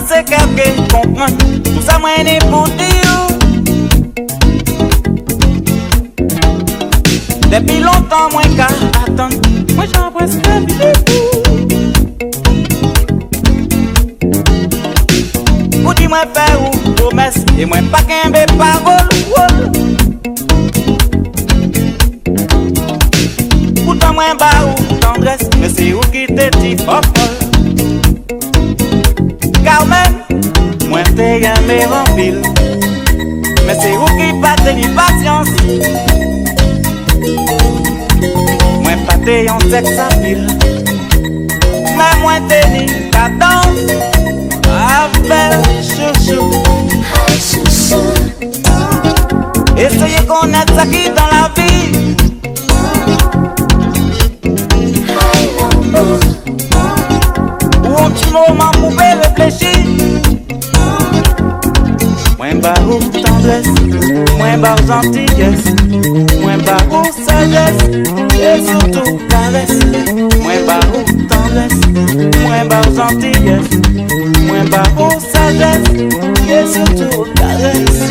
mwen Tout sa mwen e pou di ou Depi lontan mwen ka atan Mwen jan preske vide pou Pou di mwen fè ou promes E mwen pa kenbe parol. Poutan mwen ba ou tendres Men se ou ki te fofol eme anpil Mè se ou ki pate ni patyans Mwen pate yon seks anpil Mè mwen teni kadans ba ou tendres, mwen ba ou gentillez Mwen ba ou sages, e sotou kares Mwen ba ou tendres, mwen ba ou gentillez Mwen ba ou sages, e sotou kares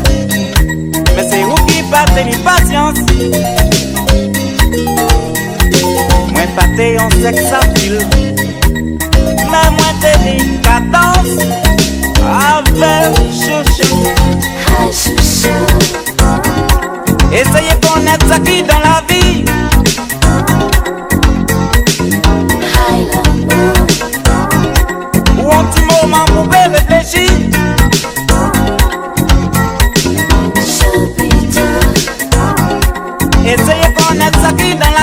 pate ni pasyans Mwen pate yon seks apil Men mwen te ni kadans Avel chouchou Ay chouchou, Eseye Ese es con el sacrita